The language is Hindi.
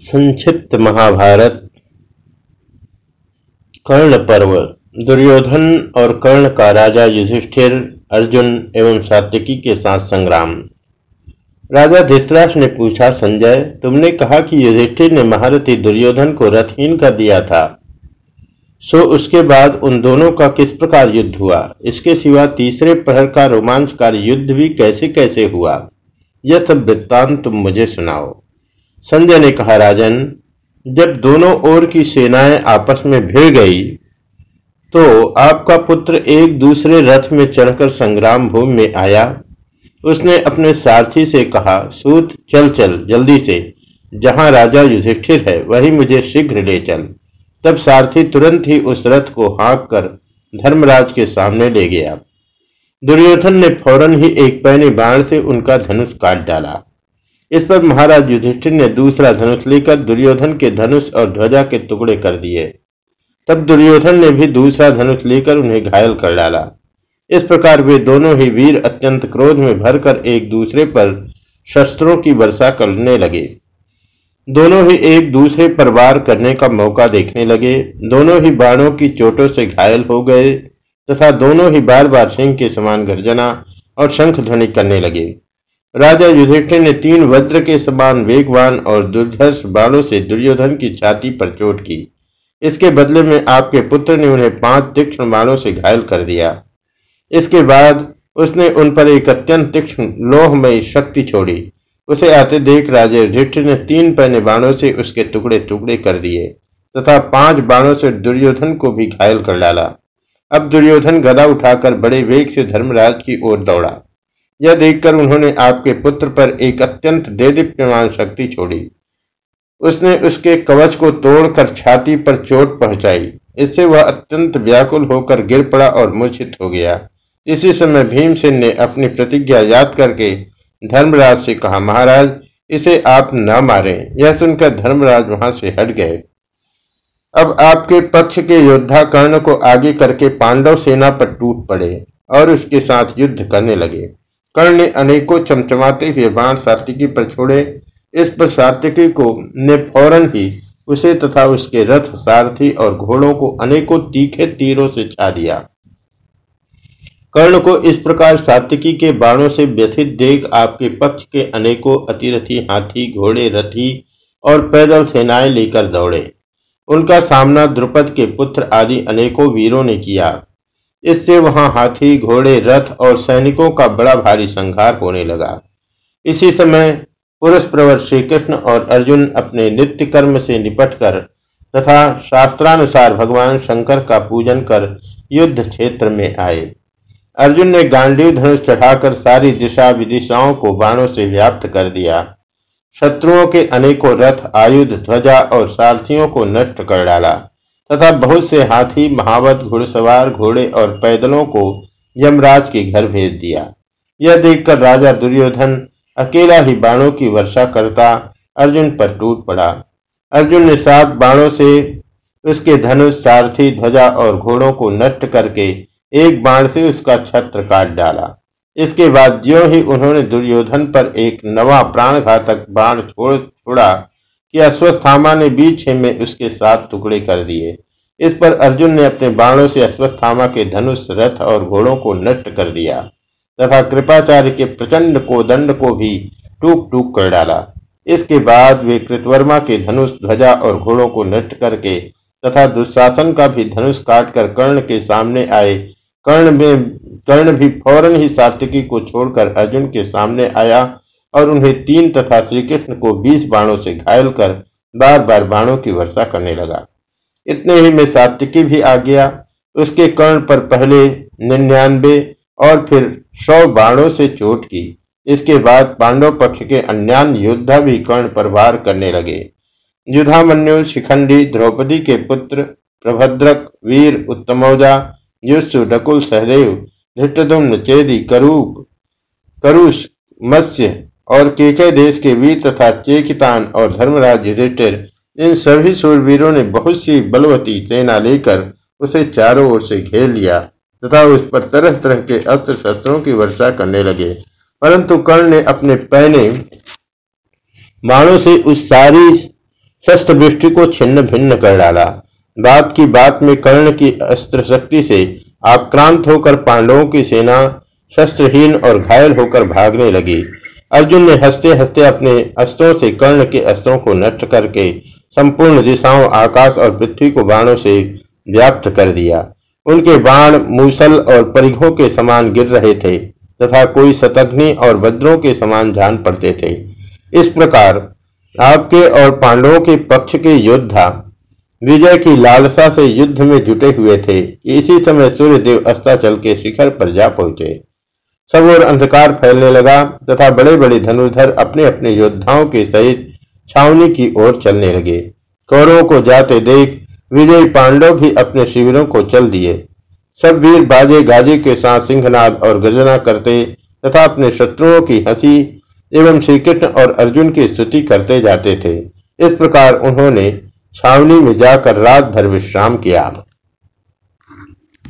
संक्षिप्त महाभारत। कर्ण पर्व दुर्योधन और कर्ण का राजा युधिष्ठिर, अर्जुन एवं सात्यकी के साथ संग्राम। राजा धृतराष्ट्र ने पूछा, संजय, तुमने कहा कि युधिष्ठिर ने महारथी दुर्योधन को रथहीन कर दिया था। सो उसके बाद उन दोनों का किस प्रकार युद्ध हुआ? इसके सिवा तीसरे प्रहर का रोमांचकारी युद्ध भी कैसे कैसे हुआ? यह सब वृत्तांत तुम मुझे सुनाओ। संजय ने कहा, राजन, जब दोनों ओर की सेनाएँ आपस में भिड़ गई तो आपका पुत्र एक दूसरे रथ में चढ़कर संग्राम भूमि में आया। उसने अपने सारथी से कहा, सूत, चल चल, जल्दी से। जहाँ राजा युधिष्ठिर है, वही मुझे शीघ्र ले चल। तब सारथी तुरंत ही उस रथ को हाँक कर धर्मराज के सामने ले गया। दुर्योधन ने फ़ौरन ही एक पैनी बाण से उनका धनुष काट डाला। इस पर महाराज युधिष्ठिर ने दूसरा धनुष लेकर दुर्योधन के धनुष और ध्वजा के टुकड़े कर दिए। तब दुर्योधन ने भी दूसरा धनुष लेकर उन्हें घायल कर डाला। इस प्रकार वे दोनों ही वीर अत्यंत क्रोध में भरकर एक दूसरे पर शस्त्रों की वर्षा करने लगे। दोनों ही एक दूसरे पर वार करने का मौका देखने लगे। दोनों ही बाणों की चोटों से घायल हो गए तथा दोनों ही बार बार सिंह के समान गर्जना और शंख ध्वनि करने लगे। राजा युधिष्ठिर ने तीन वज्र के समान वेगवान और दुर्धर्ष बाणों से दुर्योधन की छाती पर चोट की। इसके बदले में आपके पुत्र ने उन्हें पाँच तीक्ष्ण बाणों से घायल कर दिया। इसके बाद उसने उन पर एक अत्यंत तीक्ष्ण लोहमयी शक्ति छोड़ी। उसे आते देख राजा युधिष्ठिर ने तीन पहने बाणों से उसके टुकड़े टुकड़े कर दिए तथा पाँच बाणों से दुर्योधन को भी घायल कर डाला। अब दुर्योधन गदा उठाकर बड़े वेग से धर्मराज की ओर दौड़ा। यह देखकर उन्होंने आपके पुत्र पर एक अत्यंत देदीप्यमान शक्ति छोड़ी। उसने उसके कवच को तोड़कर छाती पर चोट पहुंचाई। इससे वह अत्यंत व्याकुल होकर गिर पड़ा और मूर्छित हो गया। इसी समय भीमसेन ने अपनी प्रतिज्ञा याद करके धर्मराज से कहा, महाराज, इसे आप न मारें। यह सुनकर धर्मराज वहाँ से हट गए। अब आपके पक्ष के योद्धा कर्ण को आगे करके पांडव सेना पर टूट पड़े और उसके साथ युद्ध करने लगे। कर्ण ने अनेकों चमचमाते हुए बाण सात्विकी पर छोड़े। इस पर सात्विकी को ने फ़ौरन ही उसे तथा उसके रथ, सारथी और घोड़ों को अनेकों तीखे तीरों से छा दिया। कर्ण को इस प्रकार सात्विकी के बाणों से व्यथित देख आपके पक्ष के अनेकों अतिरथी, हाथी, घोड़े, रथी और पैदल सेनाएँ लेकर दौड़े। उनका सामना द्रुपद के पुत्र आदि अनेकों वीरों ने किया। इससे वहाँ हाथी, घोड़े, रथ और सैनिकों का बड़ा भारी संघार होने लगा। इसी समय पुरुष प्रवर श्री कृष्ण और अर्जुन अपने नित्य कर्म से निपटकर तथा शास्त्रानुसार भगवान शंकर का पूजन कर युद्ध क्षेत्र में आए। अर्जुन ने गांडीव धनुष चढ़ाकर सारी दिशा विदिशाओं को बाणों से व्याप्त कर दिया। शत्रुओं के अनेकों रथ, आयुध, ध्वजा और सारथियों को नष्ट कर डाला। तथा बहुत से हाथी, महावत, घुड़सवार, घोड़े और पैदलों को यमराज के घर भेज दिया। यह देखकर राजा दुर्योधन अकेला ही बाणों की वर्षा करता अर्जुन पर टूट पड़ा। अर्जुन ने सात बाणों से उसके धनुष, सारथी, ध्वजा और घोड़ों को नष्ट करके एक बाण से उसका छत्र काट डाला। इसके बाद ज्यो ही उन्होंने दुर्योधन पर एक नवा प्राणघातक बाण छोड़ छोड़ा कि अश्वस्थामा ने बीच में उसके साथ टुकड़े कर दिए। इस पर अर्जुन ने अपने बाणों से अश्वस्थामा के धनुष, रथ और घोड़ों को नष्ट कर दिया तथा कृपाचार्य के प्रचंड को दंड को भी टूक टूक कर डाला। इसके बाद वे कृतवर्मा के धनुष, ध्वजा और घोड़ों को नष्ट करके तथा दुशासन का भी धनुष काटकर कर्ण के सामने आए। कर्ण में, कर्ण भी फ़ौरन ही सात्विकी को छोड़कर अर्जुन के सामने आया और उन्हें तीन तथा श्री कृष्ण को बीस बाणों से घायल कर बार बार बाणों की वर्षा करने लगा। इतने ही में सात्विकी भी आ गया। उसके कर्ण पर पहले निन्यानबे और फिर सौ बाणों से चोट की। इसके बाद पांडव पक्ष के अन्य योद्धा भी कर्ण पर वार करने लगे। युधामन्यु शिखंडी, द्रौपदी के पुत्र, प्रभद्रक, वीर, उत्तमौजा युस्सु डकुल, सहदेव धृष्टुम्न चेदी, करूप, करुष, मत्स्य और केके देश के वीर तथा चेकितान और धर्मराज युधिष्ठिर, इन सभी सूरवीरों ने बहुत सी बलवती सेना लेकर उसे चारों ओर से घेर लिया तथा उस पर तरह तरह के अस्त्र शस्त्रों की वर्षा करने लगे। परंतु कर्ण ने अपने पहने बाणों से उस सारी शस्त्र वृष्टि को छिन्न भिन्न कर डाला। बात की बात में कर्ण की अस्त्र शक्ति से आक्रांत होकर पांडवों की सेना शस्त्रहीन और घायल होकर भागने लगी। अर्जुन ने हँसते हँसते अपने अस्त्रों से कर्ण के अस्त्रों को नष्ट करके संपूर्ण दिशाओं, आकाश और पृथ्वी को बाणों से व्याप्त कर दिया। उनके बाण मूसल और परिघों के समान गिर रहे थे तथा कोई शतग्नि और वज्रों के समान जान पड़ते थे। इस प्रकार आपके और पांडवों के पक्ष के योद्धा विजय की लालसा से युद्ध में जुटे हुए थे इसी समय सूर्यदेव अस्ताचल के शिखर पर जा पहुँचे। सब और अंधकार फैलने लगा, तथा बड़े बड़े धनुर्धर अपने अपने योद्धाओं के सहित छावनी की ओर चलने लगे। कौरवों को जाते देख विजय पांडव भी अपने शिविरों को चल दिए। सब वीर बाजे गाजे के साथ सिंहनाद और गर्जना करते, तथा अपने शत्रुओं की हँसी एवं श्री कृष्ण और अर्जुन की स्तुति करते जाते थे। इस प्रकार उन्होंने छावनी में जाकर रात भर विश्राम किया।